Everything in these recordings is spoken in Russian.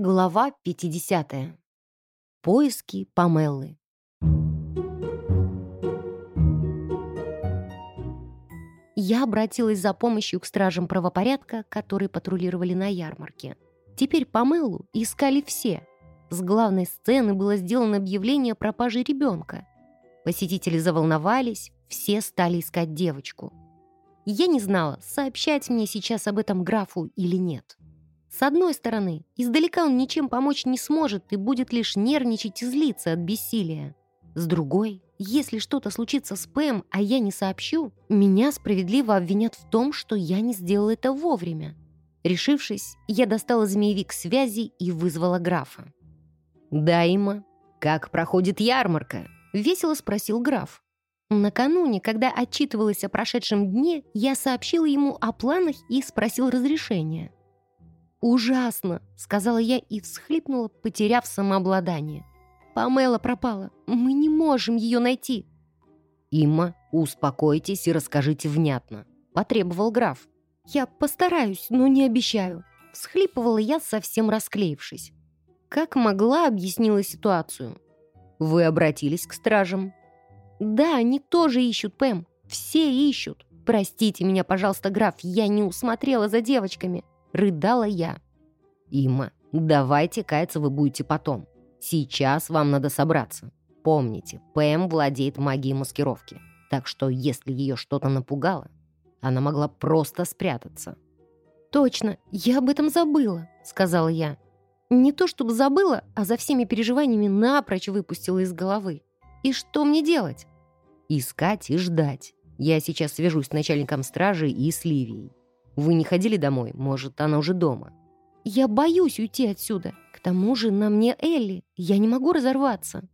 Глава 50. Поиски Памеллы. Я обратилась за помощью к стражам правопорядка, которые патрулировали на ярмарке. Теперь Памеллу искали все. С главной сцены было сделано объявление о пропаже ребенка. Посетители заволновались, все стали искать девочку. Я не знала, сообщать мне сейчас об этом графу или нет. С одной стороны, издалека он ничем помочь не сможет и будет лишь нервничать и злиться от бессилия. С другой, если что-то случится с Пэм, а я не сообщу, меня справедливо обвинят в том, что я не сделала это вовремя. Решившись, я достала змеевик связи и вызвала графа. «Да, Има, как проходит ярмарка?» — весело спросил граф. Накануне, когда отчитывалась о прошедшем дне, я сообщила ему о планах и спросил разрешения. «Ужасно!» — сказала я и всхлипнула, потеряв самообладание. «Памела пропала. Мы не можем ее найти». «Имма, успокойтесь и расскажите внятно», — потребовал граф. «Я постараюсь, но не обещаю». Всхлипывала я, совсем расклеившись. Как могла, объяснила ситуацию. «Вы обратились к стражам?» «Да, они тоже ищут, Пэм. Все ищут. Простите меня, пожалуйста, граф, я не усмотрела за девочками. Рыдала я. «Има, давайте каяться вы будете потом. Сейчас вам надо собраться. Помните, Пэм владеет магией маскировки. Так что, если ее что-то напугало, она могла просто спрятаться». «Точно, я об этом забыла», — сказала я. Не то чтобы забыла, а за всеми переживаниями напрочь выпустила из головы. И что мне делать? Искать и ждать. Я сейчас свяжусь с начальником стражи и с Ливией. Вы не ходили домой? Может, она уже дома?» «Я боюсь уйти отсюда. К тому же на мне Элли. Я не могу разорваться».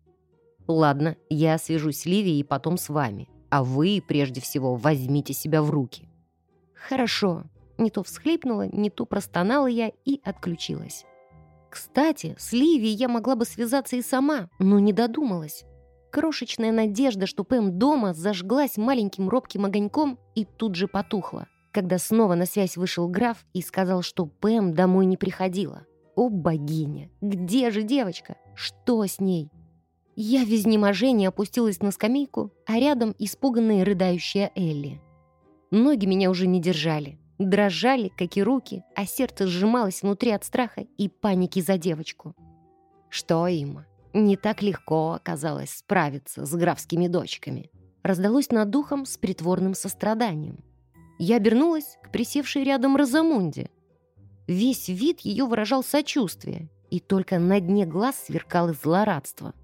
«Ладно, я свяжусь с Ливией и потом с вами. А вы, прежде всего, возьмите себя в руки». «Хорошо». Не то всхлипнула, не то простонала я и отключилась. Кстати, с Ливией я могла бы связаться и сама, но не додумалась. Крошечная надежда, что Пэм дома, зажглась маленьким робким огоньком и тут же потухла когда снова на связь вышел граф и сказал, что Пэм домой не приходила. О, богиня! Где же девочка? Что с ней? Я в изнеможении опустилась на скамейку, а рядом испуганная рыдающая Элли. Ноги меня уже не держали. Дрожали, как и руки, а сердце сжималось внутри от страха и паники за девочку. Что им? Не так легко оказалось справиться с графскими дочками. Раздалось над духом с притворным состраданием. Я обернулась к присевшей рядом Розамунде. Весь вид ее выражал сочувствие, и только на дне глаз сверкало злорадство.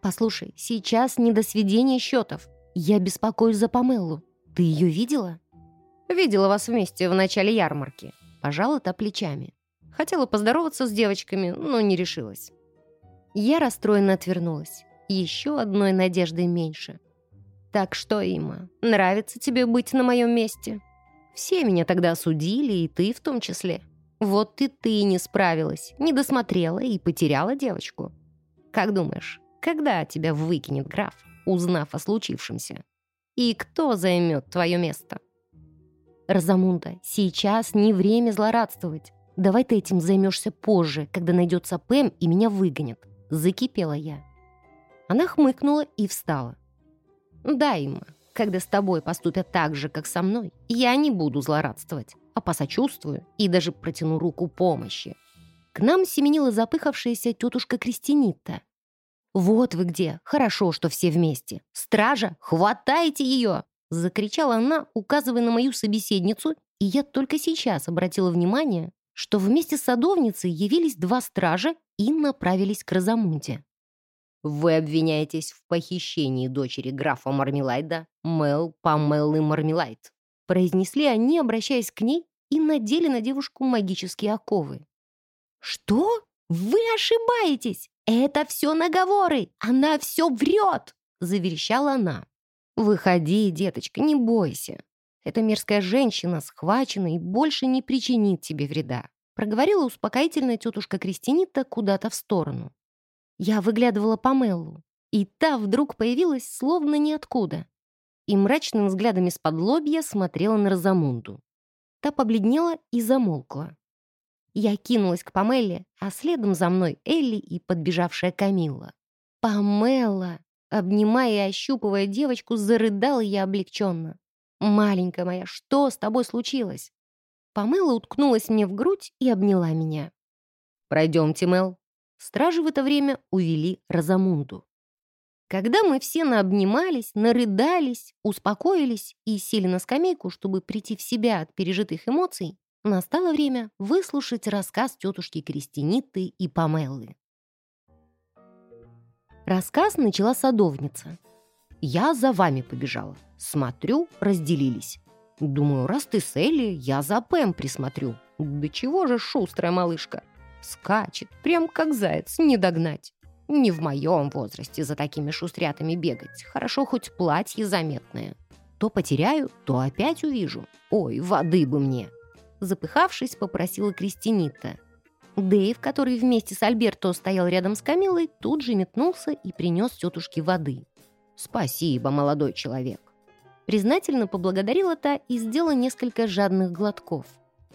«Послушай, сейчас не до сведения счетов. Я беспокоюсь за Памеллу. Ты ее видела?» «Видела вас вместе в начале ярмарки». Пожала та плечами. Хотела поздороваться с девочками, но не решилась. Я расстроенно отвернулась. Еще одной надеждой меньше — так что, Има, нравится тебе быть на моем месте? Все меня тогда осудили, и ты в том числе. Вот и ты не справилась, не досмотрела и потеряла девочку. Как думаешь, когда тебя выкинет граф, узнав о случившемся? И кто займет твое место? Розамунда, сейчас не время злорадствовать. Давай ты этим займешься позже, когда найдется Пэм и меня выгонят. Закипела я. Она хмыкнула и встала. Да, Имма, когда с тобой поступят так же, как со мной, я не буду злорадствовать, а посочувствую и даже протяну руку помощи. К нам семенила запыхавшаяся тетушка Кристинитта. «Вот вы где! Хорошо, что все вместе! Стража, хватайте ее!» Закричала она, указывая на мою собеседницу, и я только сейчас обратила внимание, что вместе с садовницей явились два стража и направились к Розамунде. Вы обвиняетесь в похищении дочери графа Мармелайда, Мел Памеллы Мармелайд. Произнесли они, обращаясь к ней, и надели на девушку магические оковы. «Что? Вы ошибаетесь! Это все наговоры! Она все врет!» — заверещала она. «Выходи, деточка, не бойся. Эта мерзкая женщина схвачена и больше не причинит тебе вреда», проговорила успокоительная тетушка Кристинита куда-то в сторону. Я выглядывала Памеллу, и та вдруг появилась словно ниоткуда. И мрачным взглядом из-под лобья смотрела на Розамунду. Та побледнела и замолкла. Я кинулась к Памелле, а следом за мной Элли и подбежавшая Камилла. «Памелла!» Обнимая и ощупывая девочку, зарыдала я облегченно. «Маленькая моя, что с тобой случилось?» Памела уткнулась мне в грудь и обняла меня. «Пройдемте, Мел». Стражи в это время увели Розамунду. Когда мы все наобнимались, нарыдались, успокоились и сели на скамейку, чтобы прийти в себя от пережитых эмоций, настало время выслушать рассказ тетушки Кристиниты и Памеллы. Рассказ начала садовница. «Я за вами побежала. Смотрю, разделились. Думаю, раз ты с Элли, я за Пэм присмотрю. Да чего же шустрая малышка? Скачет, прям как заяц, не догнать. Не в моем возрасте за такими шустрятами бегать. Хорошо хоть платье заметное. То потеряю, то опять увижу. Ой, воды бы мне!» Запыхавшись, попросила Кристинита. Дэйв, который вместе с Альберто стоял рядом с Камилой, тут же метнулся и принес тетушке воды. «Спасибо, молодой человек!» Признательно поблагодарила та и сделала несколько жадных глотков.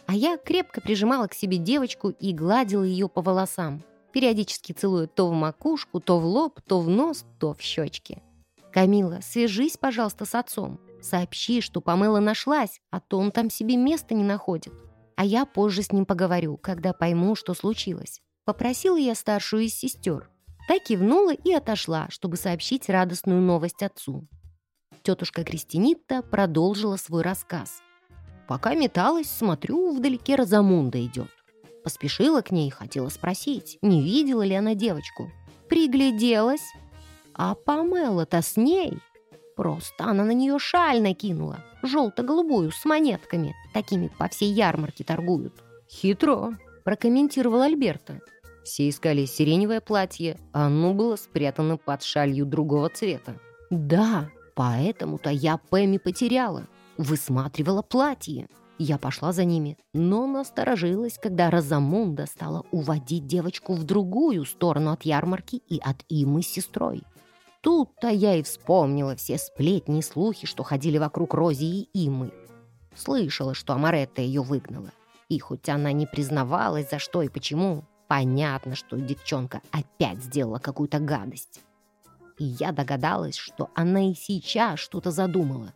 А я крепко прижимала к себе девочку и гладила ее по волосам, периодически целуя то в макушку, то в лоб, то в нос, то в щечки. «Камила, свяжись, пожалуйста, с отцом. Сообщи, что Памела нашлась, а то он там себе места не находит а я позже с ним поговорю, когда пойму, что случилось. Попросила я старшую из сестер. Та кивнула и отошла, чтобы сообщить радостную новость отцу. Тетушка Кристинита продолжила свой рассказ. Пока металась, смотрю, вдалеке Розамунда идет. Поспешила к ней, хотела спросить, не видела ли она девочку. Пригляделась. А Памела-то с ней. Просто она на нее шаль накинула желто-голубую, с монетками. Такими по всей ярмарке торгуют». «Хитро», — прокомментировал Альберта. Все искали сиреневое платье, а оно было спрятано под шалью другого цвета. «Да, поэтому-то я Пэмми потеряла. Высматривала платье. Я пошла за ними, но насторожилась, когда Розамунда стала уводить девочку в другую сторону от ярмарки и от Имы с сестрой. Тут-то я и вспомнила все сплетни и слухи, что ходили вокруг Рози и Имы. Слышала, что Амаретта ее выгнала. И хоть она не признавалась, за что и почему, понятно, что девчонка опять сделала какую-то гадость. И я догадалась, что она и сейчас что-то задумала.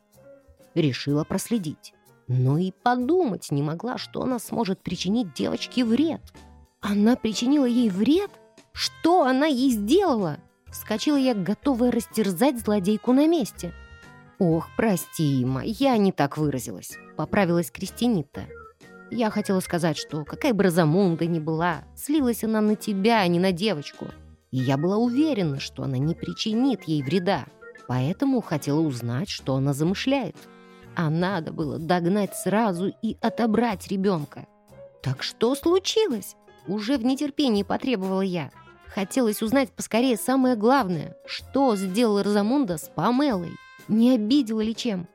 Решила проследить. Но и подумать не могла, что она сможет причинить девочке вред. Она причинила ей вред? Что она ей сделала? Вскочила я, готовая растерзать злодейку на месте. «Ох, прости, Има, я не так выразилась», — поправилась Кристинита. «Я хотела сказать, что какая бы Розамунда ни была, слилась она на тебя, а не на девочку. И я была уверена, что она не причинит ей вреда, поэтому хотела узнать, что она замышляет. А надо было догнать сразу и отобрать ребенка. Так что случилось? Уже в нетерпении потребовала я. Хотелось узнать поскорее самое главное, что сделал Розамунда с Памелой. Не обидела ли чем?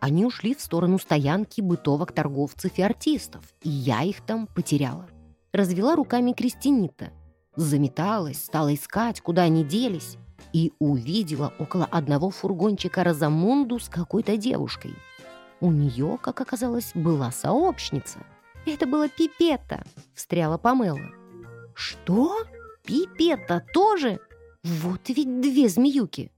Они ушли в сторону стоянки бытовок торговцев и артистов, и я их там потеряла. Развела руками Кристинита. Заметалась, стала искать, куда они делись, и увидела около одного фургончика Розамунду с какой-то девушкой. У нее, как оказалось, была сообщница. «Это была Пипетта», — встряла Памела. «Что?» Пипетта тоже? Вот ведь две змеюки.